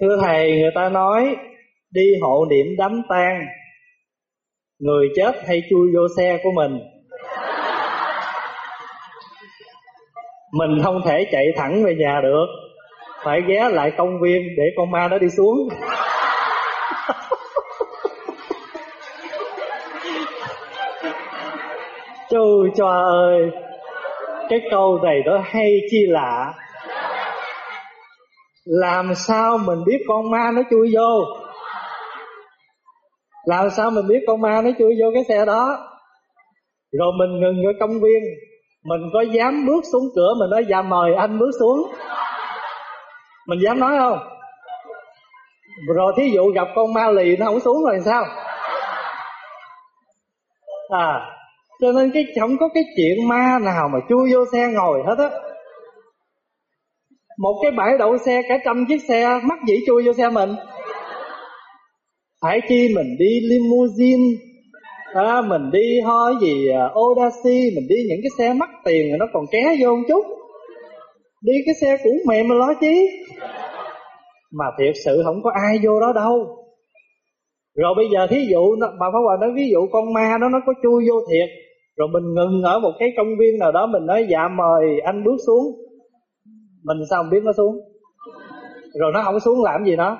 Thưa Thầy, người ta nói đi hộ niệm đám tang Người chết hay chui vô xe của mình? Mình không thể chạy thẳng về nhà được Phải ghé lại công viên để con ma nó đi xuống. Trời cho ơi Cái câu này nó hay chi lạ. Làm sao mình biết con ma nó chui vô? Làm sao mình biết con ma nó chui vô cái xe đó? Rồi mình ngừng ở công viên. Mình có dám bước xuống cửa Mình nói dạ mời anh bước xuống. Mình dám nói không? Rồi thí dụ gặp con ma lì Nó không xuống rồi sao? À cho nên cái, không có cái chuyện ma nào mà chui vô xe ngồi hết á một cái bãi đậu xe cả trăm chiếc xe mắc dĩ chui vô xe mình. Phải chi mình đi limousine? À, mình đi ho gì à, uh, Odyssey mình đi những cái xe mắc tiền rồi nó còn ké vô một chút. Đi cái xe cũ mềm mà lo chí mà thiệt sự không có ai vô đó đâu. Rồi bây giờ thí dụ bà phá Hòa nói ví dụ con ma đó nó có chui vô thiệt rồi mình ngừng ở một cái công viên nào đó mình nói dạ mời anh bước xuống mình sao không biết nó xuống? Rồi nó không xuống làm gì nó?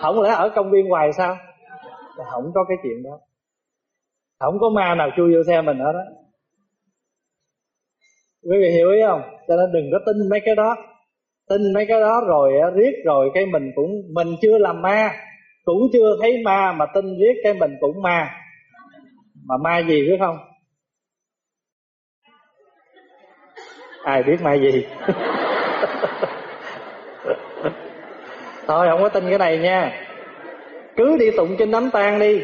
Không lẽ ở công viên hoài sao? Không có cái chuyện đó. Không có ma nào chui vô xe mình hết đó. Quý vị hiểu ý không? Cho nên đừng có tin mấy cái đó. Tin mấy cái đó rồi riết rồi cái mình cũng, mình chưa làm ma, cũng chưa thấy ma mà tin riết cái mình cũng ma. Mà ma gì biết không? Ai biết ma gì? thôi, không có tin cái này nha. Cứ đi tụng kinh đám tang đi.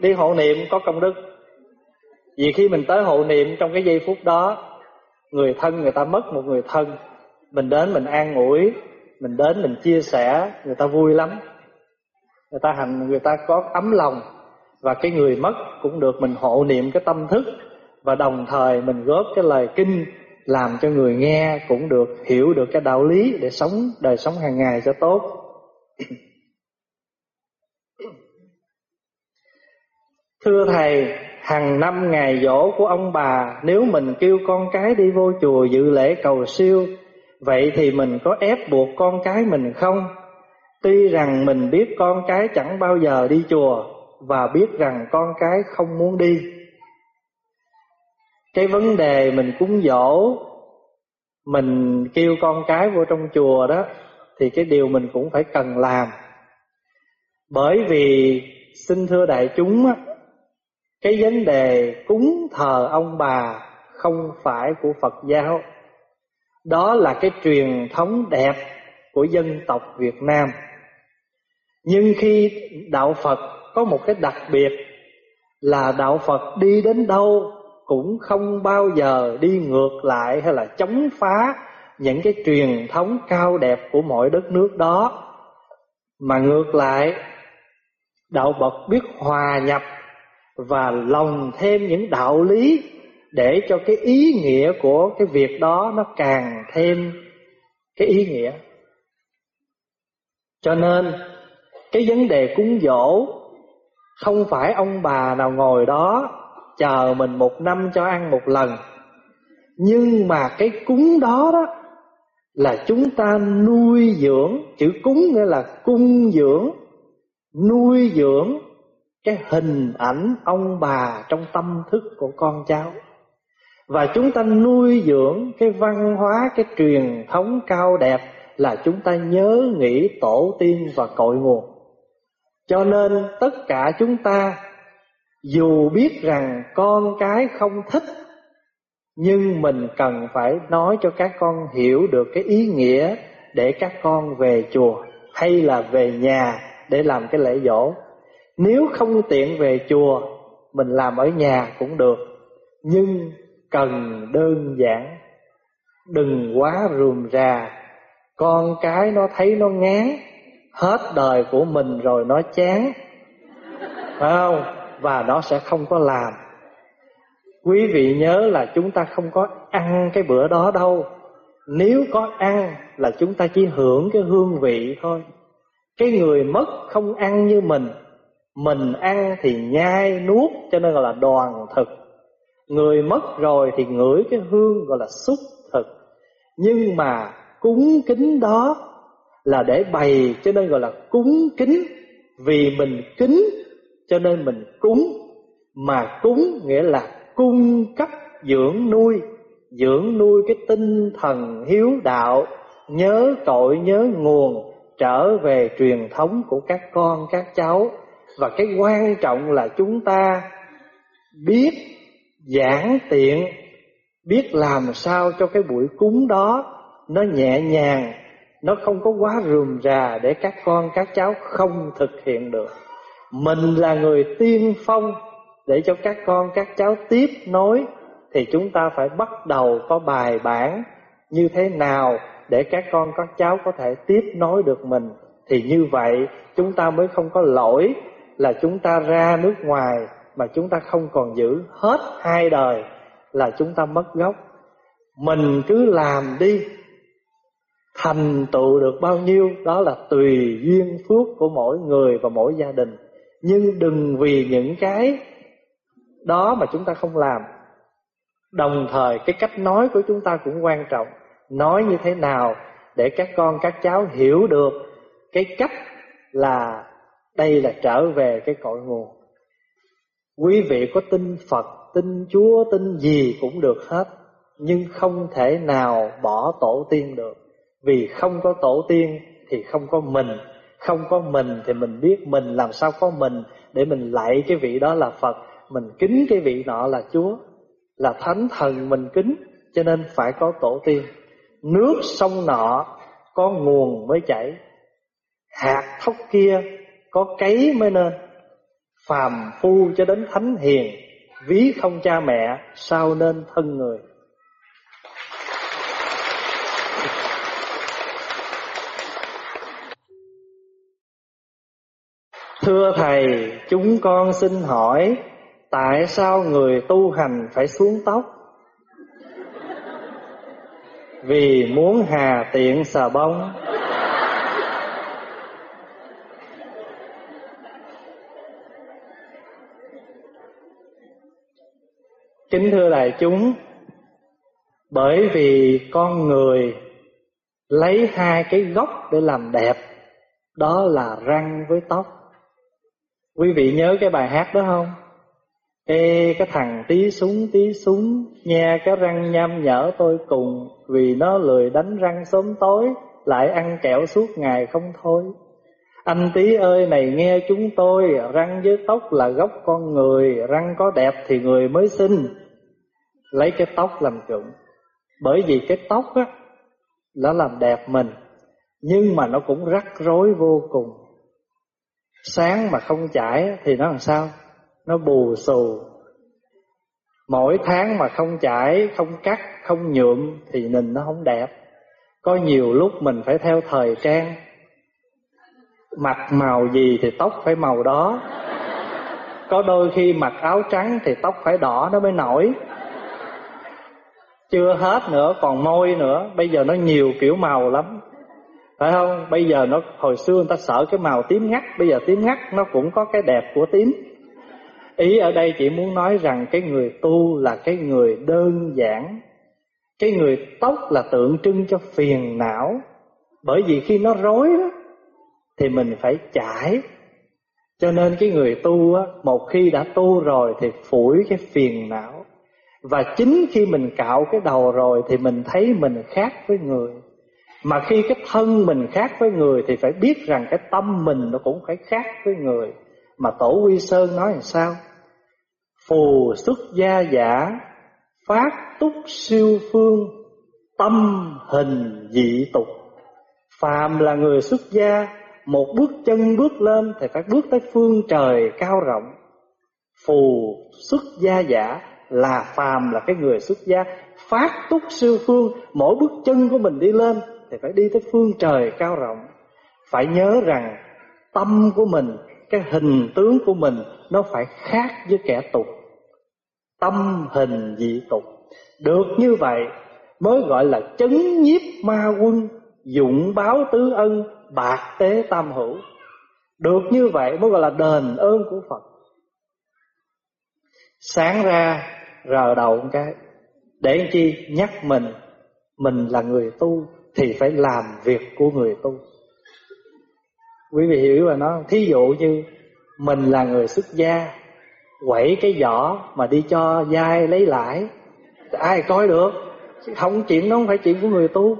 Đi hộ niệm có công đức. Vì khi mình tới hộ niệm trong cái giây phút đó, người thân người ta mất một người thân. Mình đến mình an ủi, mình đến mình chia sẻ, người ta vui lắm. Người ta hành, người ta có ấm lòng. Và cái người mất cũng được mình hộ niệm cái tâm thức. Và đồng thời mình góp cái lời kinh làm cho người nghe cũng được, hiểu được cái đạo lý để sống, đời sống hàng ngày cho tốt. Thưa thầy, hàng năm ngày dỗ của ông bà nếu mình kêu con cái đi vô chùa dự lễ cầu siêu, vậy thì mình có ép buộc con cái mình không? Tuy rằng mình biết con cái chẳng bao giờ đi chùa và biết rằng con cái không muốn đi cái vấn đề mình cúng dỗ mình kêu con cái vô trong chùa đó thì cái điều mình cũng phải cần làm. Bởi vì xin thưa đại chúng á, cái vấn đề cúng thờ ông bà không phải của Phật giáo. Đó là cái truyền thống đẹp của dân tộc Việt Nam. Nhưng khi đạo Phật có một cái đặc biệt là đạo Phật đi đến đâu cũng không bao giờ đi ngược lại hay là chống phá những cái truyền thống cao đẹp của mọi đất nước đó mà ngược lại, đạo Phật biết hòa nhập và lòng thêm những đạo lý để cho cái ý nghĩa của cái việc đó nó càng thêm cái ý nghĩa. Cho nên, cái vấn đề cúng dỗ, không phải ông bà nào ngồi đó chờ mình một năm cho ăn một lần nhưng mà cái cúng đó đó là chúng ta nuôi dưỡng, chữ cúng nghĩa là cung dưỡng, nuôi dưỡng cái hình ảnh ông bà trong tâm thức của con cháu. Và chúng ta nuôi dưỡng cái văn hóa, cái truyền thống cao đẹp là chúng ta nhớ nghĩ tổ tiên và cội nguồn. Cho nên tất cả chúng ta dù biết rằng con cái không thích nhưng mình cần phải nói cho các con hiểu được cái ý nghĩa để các con về chùa hay là về nhà để làm cái lễ dỗ. Nếu không tiện về chùa, mình làm ở nhà cũng được, nhưng cần đơn giản. Đừng quá rườm rà, con cái nó thấy nó ngán, hết đời của mình rồi nó chán. Phải không? Và nó sẽ không có làm. Quý vị nhớ là chúng ta không có ăn cái bữa đó đâu. Nếu có ăn là chúng ta chỉ hưởng cái hương vị thôi. cái người mất không ăn như mình mình ăn thì nhai nuốt cho nên gọi là đoàn thực người mất rồi thì ngửi cái hương gọi là xúc thực nhưng mà cúng kính đó là để bày cho nên gọi là cúng kính vì mình kính cho nên mình cúng mà cúng nghĩa là cung cấp dưỡng nuôi dưỡng nuôi cái tinh thần hiếu đạo, nhớ cội, nhớ nguồn, trở về truyền thống của các con, các cháu. Và cái quan trọng là chúng ta biết giảng tiện, biết làm sao cho cái buổi cúng đó nó nhẹ nhàng, nó không có quá rườm rà để các con, các cháu không thực hiện được. Mình là người tiên phong để cho các con, các cháu tiếp nối, thì chúng ta phải bắt đầu có bài bản như thế nào để các con, các cháu có thể tiếp nối được mình. Thì như vậy, chúng ta mới không có lỗi là chúng ta ra nước ngoài mà chúng ta không còn giữ hết hai đời, là chúng ta mất gốc. Mình cứ làm đi. Thành tựu được bao nhiêu, đó là tùy duyên phước của mỗi người và mỗi gia đình. Nhưng đừng vì những cái đó mà chúng ta không làm. Đồng thời, cái cách nói của chúng ta cũng quan trọng. Nói như thế nào để các con, các cháu hiểu được cái cách là đây là trở về cái cội nguồn. Quý vị có tin phật, tin chúa, tin gì cũng được hết, nhưng không thể nào bỏ tổ tiên được. Vì không có tổ tiên thì không có mình, không có mình thì mình biết mình, làm sao có mình để mình lạy cái vị đó là phật mình kính cái vị nọ là chúa là thánh thần mình kính cho nên phải có tổ tiên. Nước sông nọ có nguồn mới chảy hạt thóc kia có cấy mới nên. Phàm phu cho đến thánh hiền ví không cha mẹ sao nên thân người? Thưa Thầy, chúng con xin hỏi Tại sao người tu hành phải xuống tóc? Vì muốn hà tiện xà bông Kính thưa đại chúng, Bởi vì con người lấy hai cái gốc để làm đẹp, Đó là răng với tóc Quý vị nhớ cái bài hát đó không? Ê, cái thằng tí súng tí súng Nghe cái răng nham nhở tôi cùng, Vì nó lười đánh răng sớm tối, Lại ăn kẹo suốt ngày không thôi. Anh tí ơi, này nghe chúng tôi, Răng với tóc là gốc con người, Răng có đẹp thì người mới xinh. Lấy cái tóc làm chuẩn Bởi vì cái tóc á, Nó làm đẹp mình, Nhưng mà nó cũng rắc rối vô cùng. Sáng mà không chải thì nó làm sao? Nó bù xù. Mỗi tháng mà không chải, không cắt, không nhuộm thì nhìn nó không đẹp. Có nhiều lúc mình phải theo thời trang. Mặc màu gì thì tóc phải màu đó. Có đôi khi mặc áo trắng thì tóc phải đỏ nó mới nổi. Chưa hết nữa, còn môi nữa, bây giờ nó nhiều kiểu màu lắm phải không bây giờ nó hồi xưa người ta sợ cái màu tím ngắt bây giờ tím ngắt nó cũng có cái đẹp của tím ý ở đây chỉ muốn nói rằng cái người tu là cái người đơn giản. Cái người tóc là tượng trưng cho phiền não. Bởi vì khi nó rối đó thì mình phải chải. Cho nên cái người tu á, một khi đã tu rồi thì phủi cái phiền não. Và chính khi mình cạo cái đầu rồi thì mình thấy mình khác với người. Mà khi cái thân mình khác với người Thì phải biết rằng cái tâm mình nó cũng phải khác với người. Mà Tổ Quy Sơn nói làm sao? Phù xuất gia giả, Phát túc siêu phương, Tâm hình dị tục. Phàm là người xuất gia, Một bước chân bước lên Thì phải bước tới phương trời cao rộng. Phù xuất gia giả Là phàm là cái người xuất gia, Phát túc siêu phương, Mỗi bước chân của mình đi lên thì phải đi tới phương trời cao rộng. Phải nhớ rằng tâm của mình cái hình tướng của mình nó phải khác với kẻ tục. Tâm hình dị tục. Được như vậy, mới gọi là chấn nhiếp ma quân, dụng báo tứ ân, bạc tế tam hữu. Được như vậy mới gọi là đền ơn của Phật. Sáng ra, rờ đầu một cái, để chi nhắc mình mình là người tu thì phải làm việc của người tu quý vị hiểu là nó thí dụ như mình là người xuất gia, quẩy cái giỏ mà đi cho dai lấy lãi, ai coi được? Không, chuyện nó không phải chuyện của người tu.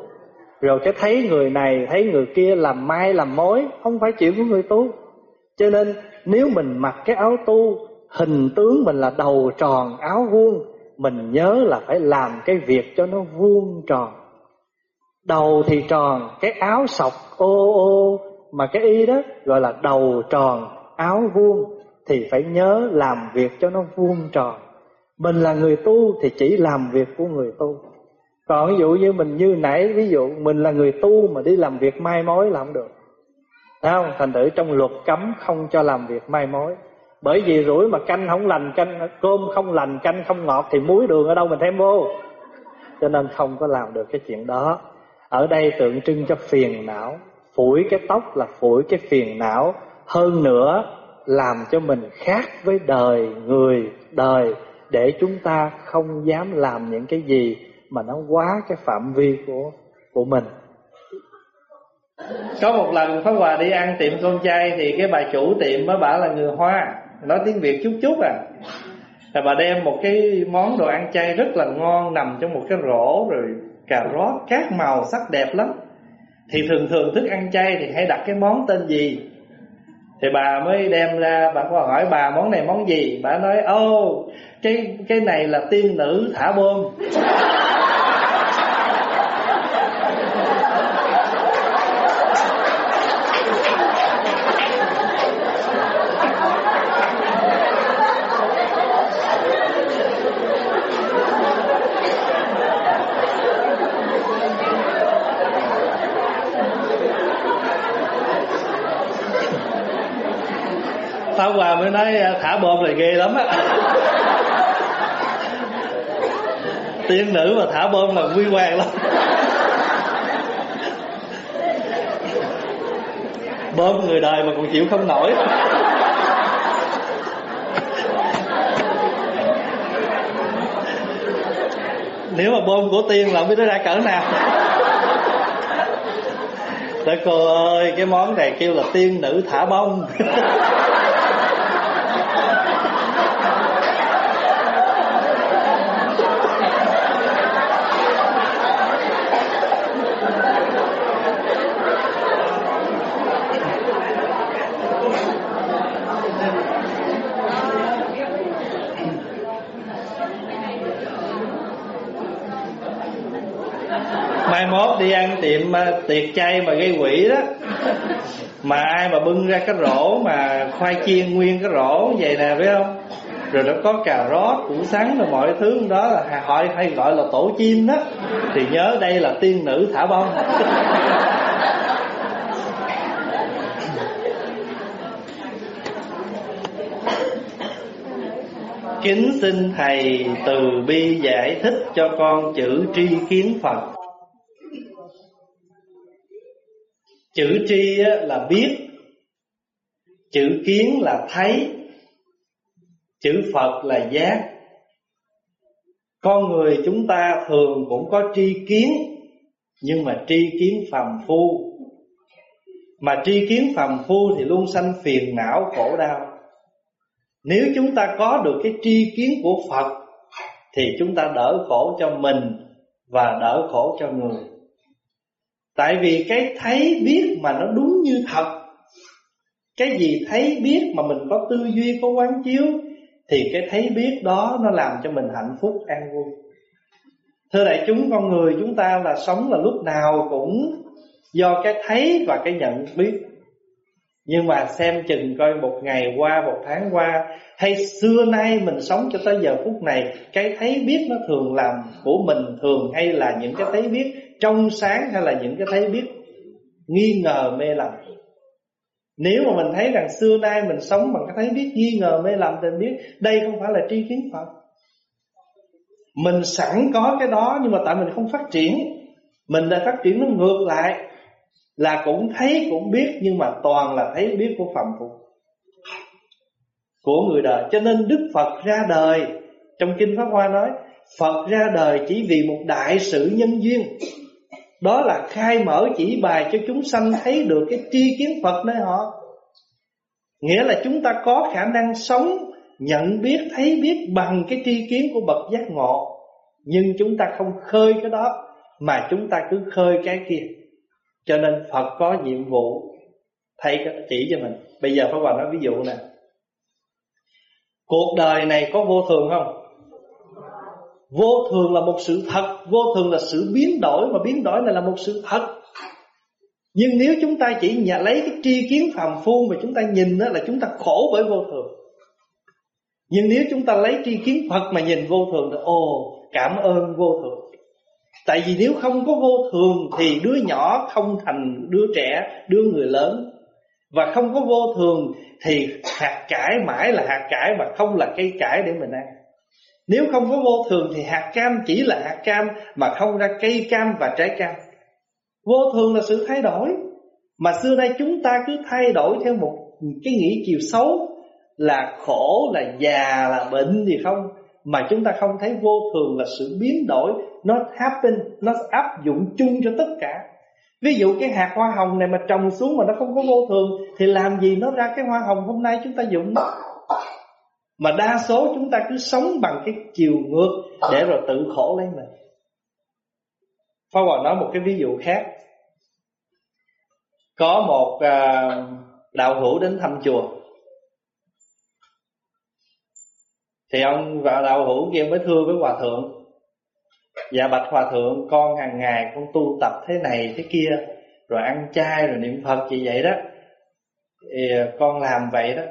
Rồi cái thấy người này, thấy người kia làm mai, làm mối, không phải chuyện của người tu. Cho nên nếu mình mặc cái áo tu, hình tướng mình là đầu tròn áo vuông, mình nhớ là phải làm cái việc cho nó vuông tròn. Đầu thì tròn, cái áo sọc ô ô mà cái y đó gọi là đầu tròn, áo vuông, thì phải nhớ làm việc cho nó vuông tròn. Mình là người tu thì chỉ làm việc của người tu. Còn ví dụ như mình như nãy, ví dụ mình là người tu mà đi làm việc mai mối là không được. Thấy không? Thành thử trong luật cấm không cho làm việc mai mối. Bởi vì rủi mà canh không lành, canh, Cơm không lành, canh không ngọt Thì muối đường ở đâu mình thêm vô. Cho nên không có làm được cái chuyện đó. Ở đây tượng trưng cho phiền não. Phủi cái tóc, là phủi cái phiền não Hơn nữa, làm cho mình khác với đời, người, đời, Để chúng ta không dám làm những cái gì Mà nó quá cái phạm vi của của mình. Có một lần Pháp Hòa đi ăn tiệm con trai Thì cái bà chủ tiệm mới bảo là người Hoa, Nói tiếng Việt chút chút à. Là bà đem một cái món đồ ăn chay rất là ngon Nằm trong một cái rổ, Rồi cà rốt các màu sắc đẹp lắm. Thì thường thường thức ăn chay Thì hay đặt cái món tên gì? Thì bà mới đem ra, Bà có hỏi, bà, món này món gì? Bà nói ô cái cái này là tiên nữ thả bom. Pháp Hòa mới nói à, thả bom là ghê lắm á. Tiên nữ mà thả bom là quy hoàng lắm. Bom người đời mà còn chịu không nổi. Nếu mà bom của tiên là không biết nó ra cỡ nào. Trời cô ơi, Cái món này kêu là tiên nữ thả bông mai mốt đi ăn tiệm ờ, tiệc chay mà gây quỷ đó. Mà ai mà bưng ra cái rổ mà khoai chiên nguyên cái rổ vậy nè, phải không? Rồi nó có cà rốt, củ sắn rồi mọi thứ đó là họ hay gọi là tổ chim đó. Thì nhớ đây là tiên nữ thả bông. Kính xin thầy từ bi giải thích cho con chữ tri kiến phật. Chữ tri là biết. Chữ kiến là thấy. Chữ phật là giác. Con người chúng ta thường cũng có tri kiến, nhưng mà tri kiến phàm phu. Mà tri kiến phàm phu thì luôn sanh phiền não khổ đau. Nếu chúng ta có được cái tri kiến của phật, thì chúng ta đỡ khổ cho mình và đỡ khổ cho người. Tại vì cái thấy biết mà nó đúng như thật Cái gì thấy biết mà mình có tư duy, có quán chiếu Thì cái thấy biết đó nó làm cho mình hạnh phúc, an vui. Thưa đại chúng, con người chúng ta là sống là lúc nào cũng Do cái thấy và cái nhận biết. Nhưng mà xem chừng coi một ngày qua, một tháng qua Hay xưa nay mình sống cho tới giờ phút này Cái thấy biết nó thường làm của mình thường Hay là những cái thấy biết trong sáng hay là những cái thấy biết, nghi ngờ mê lầm. Nếu mà mình thấy rằng xưa nay mình sống bằng cái thấy biết, nghi ngờ mê lầm thì mình biết đây không phải là tri kiến Phật. Mình sẵn có cái đó nhưng mà tại mình không phát triển. Mình đã phát triển nó ngược lại Là cũng thấy, cũng biết Nhưng mà toàn là thấy biết của phàm phu, Của người đời. Cho nên Đức Phật ra đời, Trong Kinh Pháp Hoa nói, Phật ra đời chỉ vì một đại sự nhân duyên. Đó là khai mở chỉ bài cho chúng sanh thấy được cái tri kiến Phật nơi họ. Nghĩa là chúng ta có khả năng sống Nhận biết, thấy biết bằng cái tri kiến của bậc giác ngộ. Nhưng chúng ta không khơi cái đó Mà chúng ta cứ khơi cái kia. Cho nên Phật có nhiệm vụ. Thầy chỉ cho mình. Bây giờ Pháp Hòa nói ví dụ nè. Cuộc đời này có vô thường không? Vô thường là một sự thật. Vô thường là sự biến đổi, Mà biến đổi này là một sự thật. Nhưng nếu chúng ta chỉ nhà lấy cái tri kiến phàm phu Mà chúng ta nhìn đó là chúng ta khổ bởi vô thường. Nhưng nếu chúng ta lấy tri kiến Phật mà nhìn vô thường thì, Ồ, cảm ơn vô thường. Tại vì nếu không có vô thường Thì đứa nhỏ không thành đứa trẻ, Đứa người lớn. Và không có vô thường Thì hạt cải mãi là hạt cải Mà không là cây cải để mình ăn nếu không có vô thường thì hạt cam chỉ là hạt cam mà không ra cây cam và trái cam. Vô thường là sự thay đổi. Mà xưa nay chúng ta cứ thay đổi theo một cái nghĩ chiều xấu là khổ, là già, là bệnh gì không. Mà chúng ta không thấy vô thường là sự biến đổi, nó happen, nó áp dụng chung cho tất cả. Ví dụ cái hạt hoa hồng này mà trồng xuống mà nó không có vô thường Thì làm gì nó ra cái hoa hồng hôm nay chúng ta dụng mà đa số chúng ta cứ sống bằng cái chiều ngược Để rồi tự khổ lấy mình. Pháp Hòa nói một cái ví dụ khác. Có một à, đạo hữu đến thăm chùa. Thì ông và đạo hữu kia mới thưa với Hòa Thượng. Dạ bạch Hòa Thượng, Con hàng ngày con tu tập thế này thế kia, Rồi ăn chay, rồi niệm Phật gì vậy đó. Thì à, con làm vậy đó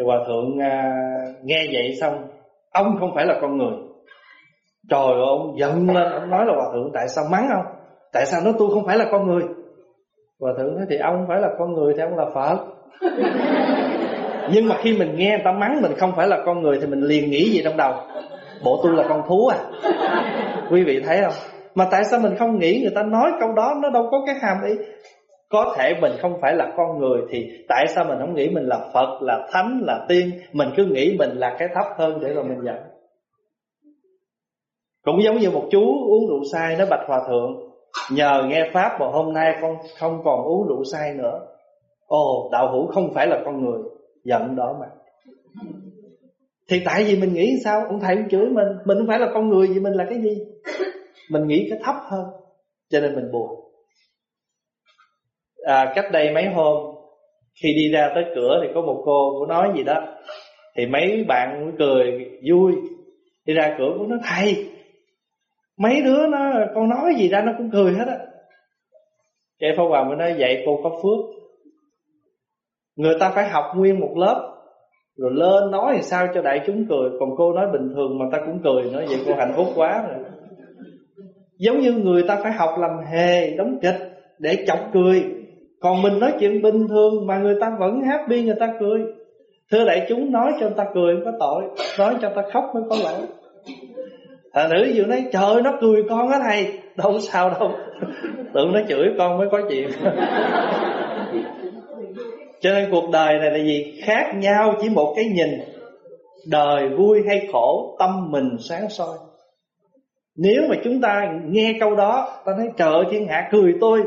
thì hòa thượng à, nghe vậy xong ông không phải là con người. Trời ơi ông giận lên ông nói là hòa thượng tại sao mắng ông? Tại sao nói tôi không phải là con người? Hòa thượng nói thì ông không phải là con người thì ông là phật. Nhưng mà khi mình nghe người ta mắng mình không phải là con người thì mình liền nghĩ gì trong đầu? Bộ tôi là con thú à? Quý vị thấy không? Mà tại sao mình không nghĩ người ta nói câu đó nó đâu có cái hàm ý? Có thể mình không phải là con người Thì tại sao mình không nghĩ mình là Phật Là Thánh, là Tiên? Mình cứ nghĩ mình là cái thấp hơn để rồi mình giận. Cũng giống như một chú uống rượu say Nó bạch hòa thượng. Nhờ nghe Pháp mà hôm nay con không còn uống rượu say nữa. Ồ đạo hữu không phải là con người. Giận đó mà. Thì tại vì mình nghĩ sao? Ông thầy cũng chửi mình. Mình không phải là con người Vì mình là cái gì? Mình nghĩ cái thấp hơn. Cho nên mình buồn à, cách đây mấy hôm khi đi ra tới cửa thì có một cô cũng nói gì đó. Thì mấy bạn cũng cười vui. Đi ra cửa cũng nói thầy mấy đứa nó con nói gì ra nó cũng cười hết á. Cái phong Hòa mới nói vậy cô có phước. Người ta phải học nguyên một lớp Rồi lên nói thì sao cho đại chúng cười. Còn cô nói bình thường mà ta cũng cười nữa Vậy cô hạnh phúc quá rồi. Giống như người ta phải học làm hề Đóng kịch để chọc cười còn mình nói chuyện bình thường Mà người ta vẫn happy, người ta cười. Thưa đại chúng, nói cho người ta cười có tội, Nói cho người ta khóc mới có lỗi. Thằng nữ vừa nói, trời, nó cười con á thầy. Đâu sao đâu. Tưởng nó chửi con mới có chuyện. Cho nên cuộc đời này là gì Khác nhau chỉ một cái nhìn. Đời vui hay khổ, Tâm mình sáng soi. Nếu mà chúng ta nghe câu đó, Ta nói, trời thiên hạ cười tôi.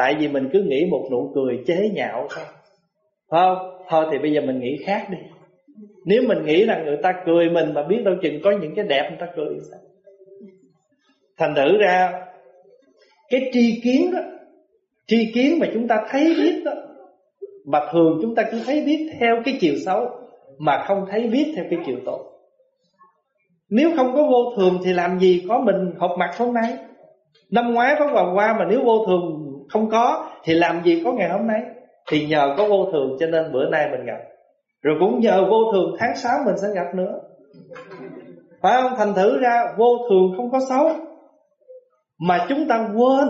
Tại vì mình cứ nghĩ một nụ cười chế nhạo thôi. Phải không? Thôi thì bây giờ mình nghĩ khác đi. Nếu mình nghĩ rằng người ta cười mình Mà biết đâu chừng có những cái đẹp người ta cười sao? Thành thử ra, Cái tri kiến đó, Tri kiến mà chúng ta thấy biết đó, Mà thường chúng ta cứ thấy biết theo cái chiều xấu Mà không thấy biết theo cái chiều tốt. Nếu không có vô thường Thì làm gì có mình họp mặt hôm nay? Năm ngoái có vào qua mà nếu vô thường không có, thì làm gì có ngày hôm nay? Thì nhờ có vô thường cho nên bữa nay mình gặp. Rồi cũng nhờ vô thường tháng 6 mình sẽ gặp nữa. Phải không? Thành thử ra, vô thường không có xấu. Mà chúng ta quên.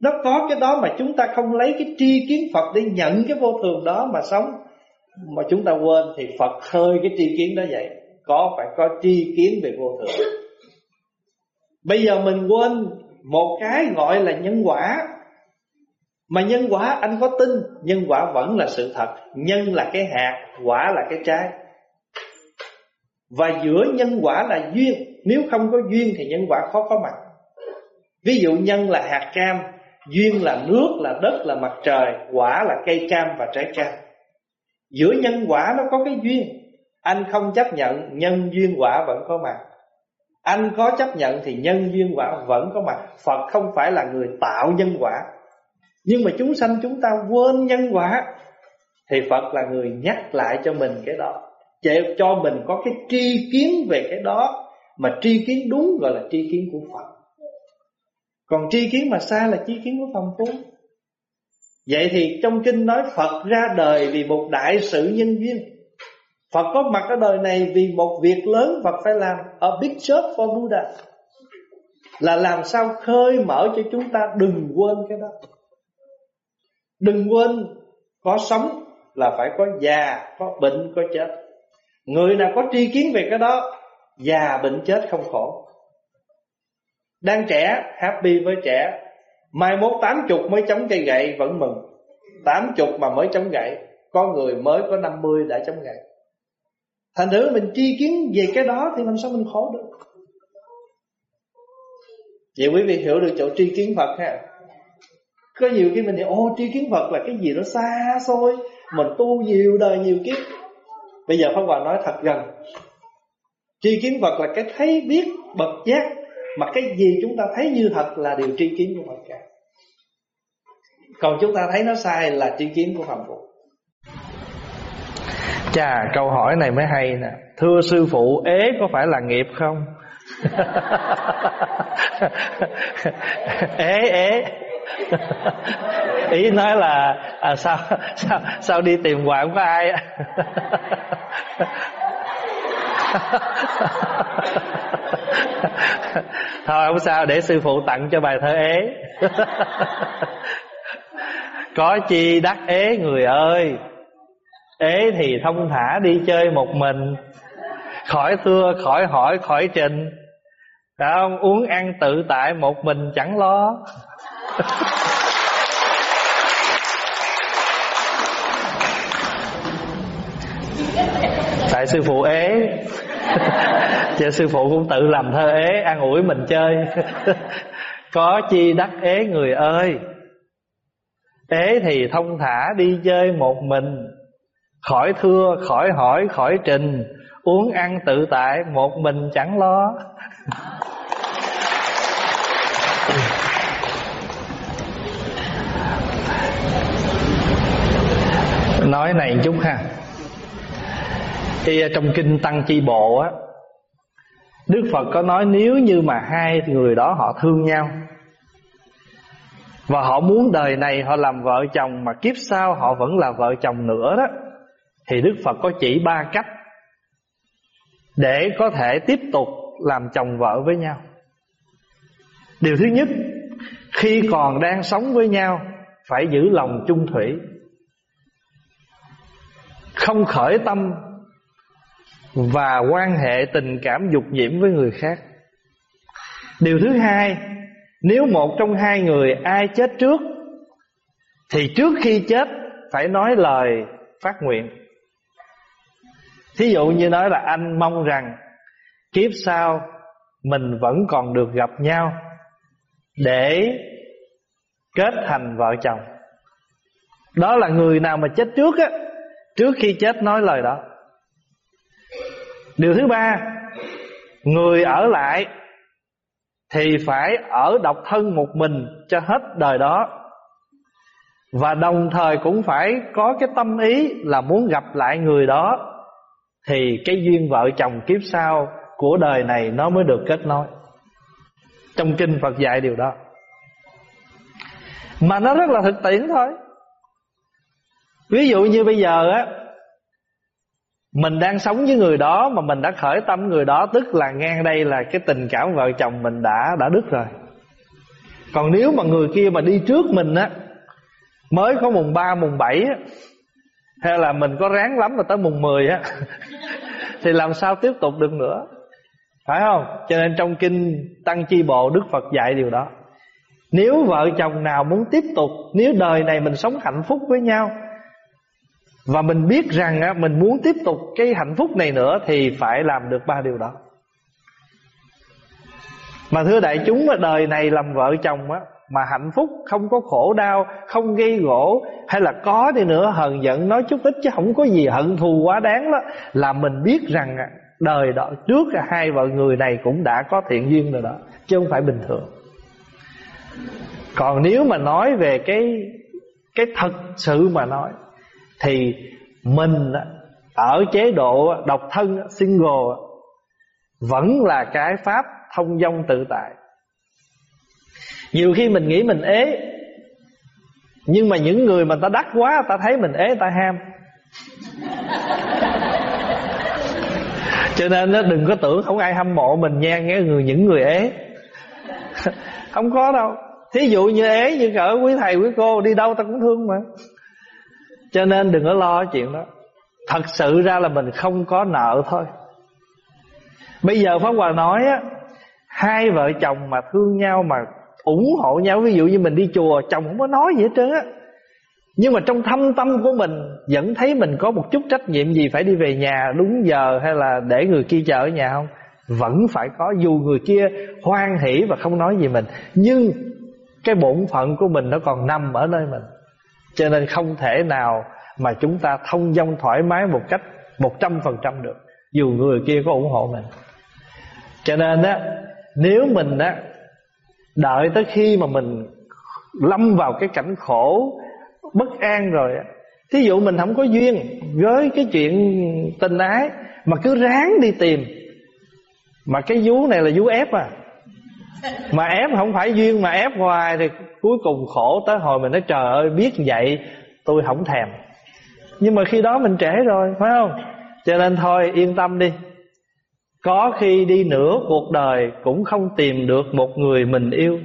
Nó có cái đó mà chúng ta không lấy cái tri kiến Phật để nhận cái vô thường đó mà sống. Mà chúng ta quên thì Phật khơi cái tri kiến đó vậy có phải có tri kiến về vô thường. Bây giờ mình quên một cái gọi là nhân quả. Mà nhân quả anh có tin Nhân quả vẫn là sự thật. Nhân là cái hạt Quả là cái trái. Và giữa nhân quả là duyên. Nếu không có duyên thì nhân quả khó có mặt. Ví dụ nhân là hạt cam Duyên là nước, là đất, là mặt trời Quả là cây cam và trái cam. Giữa nhân quả nó có cái duyên. Anh không chấp nhận Nhân duyên quả vẫn có mặt. Anh có chấp nhận thì nhân duyên quả vẫn có mặt. Phật không phải là người tạo nhân quả. Nhưng mà chúng sanh chúng ta quên nhân quả, Thì Phật là người nhắc lại cho mình cái đó. Để cho mình có cái tri kiến về cái đó, Mà tri kiến đúng gọi là tri kiến của Phật. Còn tri kiến mà sai là tri kiến của phàm phu. Vậy thì trong kinh nói Phật ra đời vì một đại sự nhân duyên. Phật có mặt ở đời này vì một việc lớn Phật phải làm. A big job for Buddha. Là làm sao khơi mở cho chúng ta đừng quên cái đó. Đừng quên có sống là phải có già, có bệnh, có chết. Người nào có tri kiến về cái đó Già, bệnh, chết không khổ. Đang trẻ happy với trẻ. Mai mốt tám chục mới chống cây gậy vẫn mừng. Tám chục mà mới chống gậy. Có người mới có 50 đã chống gậy. Thành thử mình tri kiến về cái đó Thì làm sao mình khổ được? Vậy quý vị hiểu được chỗ tri kiến Phật ha. Có nhiều khi mình thì, Ô, tri kiến Phật là cái gì nó xa xôi, Mình tu nhiều đời nhiều kiếp. Bây giờ Pháp Hòa nói thật gần. Tri kiến Phật là cái thấy biết bậc giác, mà cái gì chúng ta thấy như thật là điều tri kiến của Phật cả. Còn chúng ta thấy nó sai là tri kiến của phàm phu. Chà câu hỏi này mới hay nè. Thưa sư phụ ế có phải là nghiệp không? Ế ế. Ý nói là à, sao, sao sao đi tìm hoài không ai thôi không sao để sư phụ tặng cho bài thơ ế. Có chi đắc ế người ơi? Ế thì thông thả đi chơi một mình. Khỏi thưa, khỏi hỏi, khỏi trình. Phải không? Uống ăn tự tại một mình chẳng lo. Tại sư phụ ế. Chứ sư phụ cũng tự làm thơ ế, An ủi mình chơi. Có chi đắc ế người ơi. Ế thì thông thả đi chơi một mình. Khỏi thưa, khỏi hỏi, khỏi trình. Uống ăn tự tại Một mình chẳng lo. Nói này chút ha. Thì trong kinh Tăng Chi Bộ á Đức Phật có nói nếu như mà hai người đó họ thương nhau Và họ muốn đời này họ làm vợ chồng Mà kiếp sau họ vẫn là vợ chồng nữa đó thì Đức Phật có chỉ ba cách Để có thể tiếp tục làm chồng vợ với nhau Điều thứ nhất Khi còn đang sống với nhau Phải giữ lòng chung thủy Không khởi tâm và quan hệ tình cảm dục nhiễm với người khác. Điều thứ hai, nếu một trong hai người ai chết trước thì trước khi chết phải nói lời phát nguyện. Thí dụ như nói là anh mong rằng kiếp sau mình vẫn còn được gặp nhau để kết thành vợ chồng. Đó là người nào mà chết trước á, trước khi chết nói lời đó. Điều thứ ba Người ở lại Thì phải ở độc thân một mình cho hết đời đó Và đồng thời cũng phải có cái tâm ý là muốn gặp lại người đó thì cái duyên vợ chồng kiếp sau của đời này nó mới được kết nối. Trong kinh Phật dạy điều đó. Mà nó rất là thực tiễn thôi. Ví dụ như bây giờ á, mình đang sống với người đó mà mình đã khởi tâm người đó, tức là ngang đây là cái tình cảm vợ chồng mình đã đã đứt rồi. Còn nếu mà người kia mà đi trước mình á, mới có mùng 3 mùng 7 á hay là mình có ráng lắm mà tới mùng 10 á, thì làm sao tiếp tục được nữa? Phải không? Cho nên trong kinh tăng chi bộ đức phật dạy điều đó. Nếu vợ chồng nào muốn tiếp tục, Nếu đời này mình sống hạnh phúc với nhau, Và mình biết rằng Mình muốn tiếp tục cái hạnh phúc này nữa, Thì phải làm được ba điều đó. Mà thưa đại chúng Đời này làm vợ chồng á mà hạnh phúc, không có khổ đau, không gây gỗ, hay là có đi nữa, hờn giận, nói chút ít chứ không có gì hận thù quá đáng đó, là mình biết rằng à, đời đó, trước hai vợ người này cũng đã có thiện duyên rồi đó, chứ không phải bình thường. Còn nếu mà nói về cái cái thật sự mà nói, thì mình à, ở chế độ à, độc thân single vẫn là cái pháp thông dong tự tại nhiều khi mình nghĩ mình ế, Nhưng mà những người mà ta đắt quá, Ta thấy mình ế, ta ham. Cho nên nó đừng có tưởng không ai hâm mộ mình nha, nghe người, những người ế. Không có đâu. Thí dụ như ế như cỡ quý thầy, quý cô, Đi đâu ta cũng thương mà. Cho nên đừng có lo chuyện đó. Thật sự ra là mình không có nợ thôi. Bây giờ Pháp Hòa nói á, Hai vợ chồng mà thương nhau mà ủng hộ nhau. Ví dụ như mình đi chùa, chồng không có nói gì hết trơn á. Nhưng mà trong thâm tâm của mình, vẫn thấy mình có một chút trách nhiệm gì phải đi về nhà đúng giờ hay là để người kia chờ ở nhà không? Vẫn phải có, dù người kia hoan hỷ và không nói gì mình. Nhưng cái bổn phận của mình nó còn nằm ở nơi mình. Cho nên không thể nào mà chúng ta thông dong thoải mái một cách một trăm phần trăm được, dù người kia có ủng hộ mình. Cho nên á, nếu mình á Đợi tới khi mà mình lâm vào cái cảnh khổ, Bất an rồi Thí dụ mình không có duyên với cái chuyện tình ái, Mà cứ ráng đi tìm. Mà cái vú này là vú ép à. Mà ép không phải duyên, mà ép hoài Thì cuối cùng khổ tới hồi mình nói, trời ơi, biết vậy tôi không thèm. Nhưng mà khi đó mình trễ rồi, phải không? Cho nên thôi, yên tâm đi có khi đi nửa cuộc đời cũng không tìm được một người mình yêu.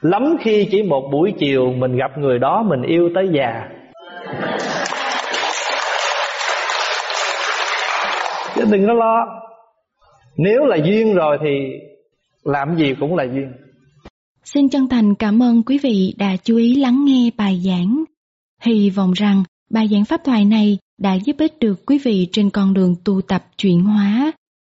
Lắm khi chỉ một buổi chiều mình gặp người đó mình yêu tới già. Chứ đừng có lo. Nếu là duyên rồi thì làm gì cũng là duyên. Xin chân thành cảm ơn quý vị đã chú ý lắng nghe bài giảng. Hy vọng rằng bài giảng pháp thoại này đã giúp ích được quý vị trên con đường tu tập chuyển hóa.